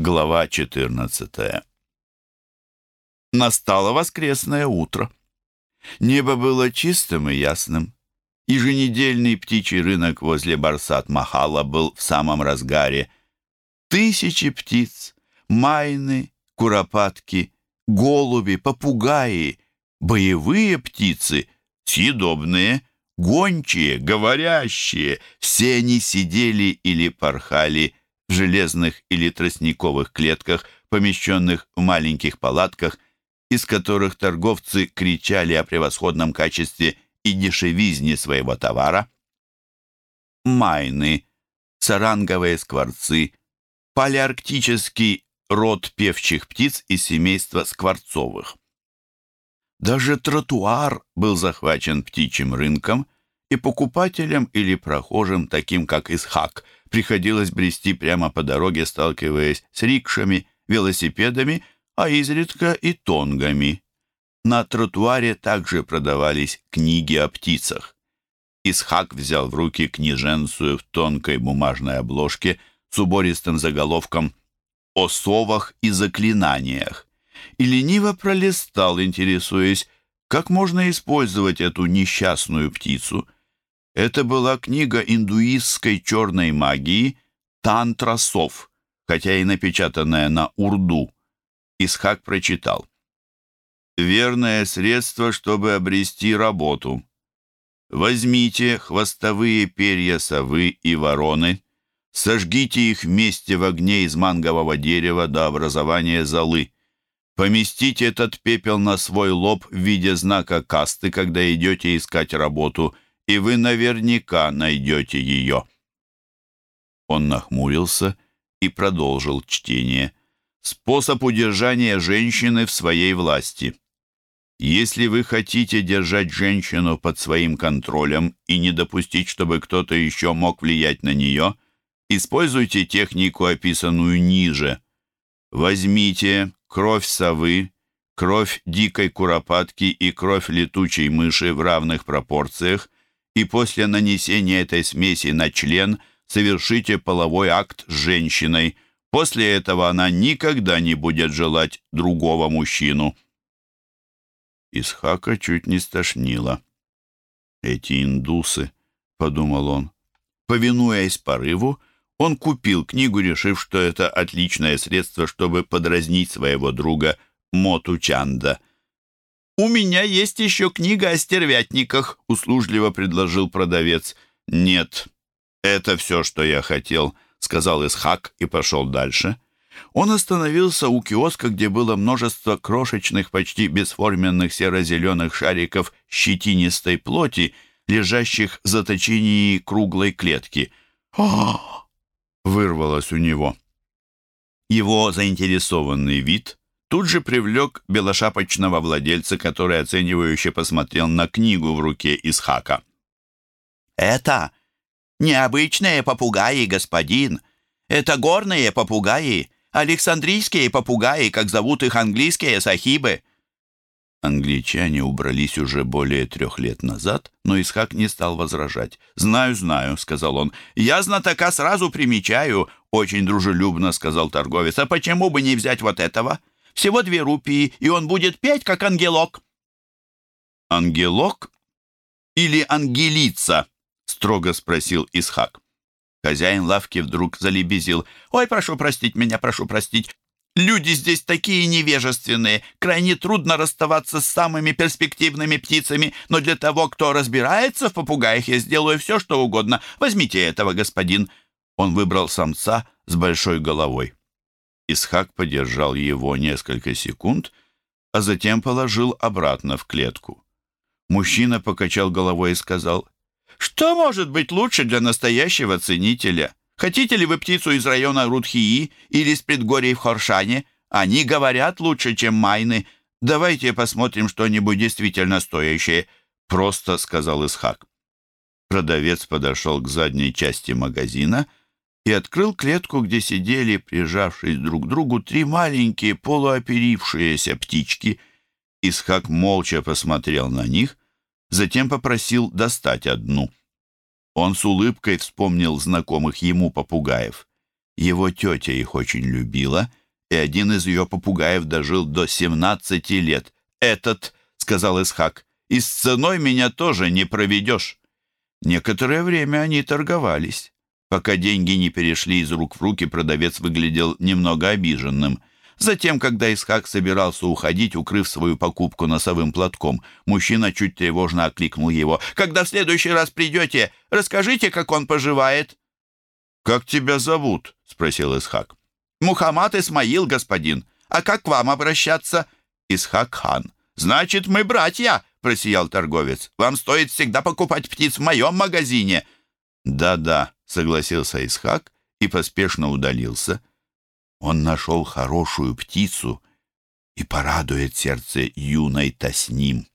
Глава 14 Настало воскресное утро. Небо было чистым и ясным. Еженедельный птичий рынок возле Барсат-Махала был в самом разгаре. Тысячи птиц, майны, куропатки, голуби, попугаи, боевые птицы, съедобные, гончие, говорящие, все они сидели или порхали в железных или тростниковых клетках, помещенных в маленьких палатках, из которых торговцы кричали о превосходном качестве и дешевизне своего товара. Майны, саранговые скворцы, палеарктический род певчих птиц из семейства скворцовых. Даже тротуар был захвачен птичьим рынком, и покупателям или прохожим, таким как Исхак, приходилось брести прямо по дороге, сталкиваясь с рикшами, велосипедами, а изредка и тонгами. На тротуаре также продавались книги о птицах. Исхак взял в руки книженцию в тонкой бумажной обложке с убористым заголовком «О совах и заклинаниях» и лениво пролистал, интересуясь, как можно использовать эту несчастную птицу. Это была книга индуистской черной магии «Тантра сов», хотя и напечатанная на урду. Исхак прочитал. «Верное средство, чтобы обрести работу. Возьмите хвостовые перья совы и вороны, сожгите их вместе в огне из мангового дерева до образования золы. Поместите этот пепел на свой лоб в виде знака касты, когда идете искать работу, и вы наверняка найдете ее». Он нахмурился и продолжил чтение способ удержания женщины в своей власти. Если вы хотите держать женщину под своим контролем и не допустить, чтобы кто-то еще мог влиять на нее, используйте технику, описанную ниже. Возьмите кровь совы, кровь дикой куропатки и кровь летучей мыши в равных пропорциях, и после нанесения этой смеси на член совершите половой акт с женщиной – После этого она никогда не будет желать другого мужчину. Исхака чуть не стошнило. «Эти индусы», — подумал он. Повинуясь порыву, он купил книгу, решив, что это отличное средство, чтобы подразнить своего друга Моту Чанда. «У меня есть еще книга о стервятниках», — услужливо предложил продавец. «Нет, это все, что я хотел», —— сказал Исхак и пошел дальше. Он остановился у киоска, где было множество крошечных, почти бесформенных серо-зеленых шариков щетинистой плоти, лежащих в заточении круглой клетки. «О!» — вырвалось у него. Его заинтересованный вид тут же привлек белошапочного владельца, который оценивающе посмотрел на книгу в руке Исхака. «Это Необычные попугаи, господин. Это горные попугаи, Александрийские попугаи, как зовут их английские сахибы». Англичане убрались уже более трех лет назад, но Исхак не стал возражать. «Знаю, знаю», — сказал он. «Я знатока сразу примечаю», — очень дружелюбно сказал торговец. «А почему бы не взять вот этого? Всего две рупии, и он будет петь, как ангелок». «Ангелок или ангелица?» строго спросил Исхак. Хозяин лавки вдруг залебезил. «Ой, прошу простить меня, прошу простить. Люди здесь такие невежественные. Крайне трудно расставаться с самыми перспективными птицами, но для того, кто разбирается в попугаях, я сделаю все, что угодно. Возьмите этого, господин». Он выбрал самца с большой головой. Исхак подержал его несколько секунд, а затем положил обратно в клетку. Мужчина покачал головой и сказал, что может быть лучше для настоящего ценителя? Хотите ли вы птицу из района Рудхии или из предгорий в Хоршане? Они говорят лучше, чем майны. Давайте посмотрим что-нибудь действительно стоящее», — просто сказал Исхак. Продавец подошел к задней части магазина и открыл клетку, где сидели, прижавшись друг к другу, три маленькие полуоперившиеся птички. Исхак молча посмотрел на них — затем попросил достать одну. Он с улыбкой вспомнил знакомых ему попугаев. Его тетя их очень любила, и один из ее попугаев дожил до 17 лет. «Этот», — сказал Исхак, — «и с ценой меня тоже не проведешь». Некоторое время они торговались. Пока деньги не перешли из рук в руки, продавец выглядел немного обиженным. Затем, когда Исхак собирался уходить, укрыв свою покупку носовым платком, мужчина чуть тревожно окликнул его. «Когда в следующий раз придете, расскажите, как он поживает». «Как тебя зовут?» — спросил Исхак. «Мухаммад Исмаил, господин. А как к вам обращаться?» «Исхак хан». «Значит, мы братья!» — просиял торговец. «Вам стоит всегда покупать птиц в моем магазине». «Да-да», — согласился Исхак и поспешно удалился. Он нашел хорошую птицу и порадует сердце юной Тасним.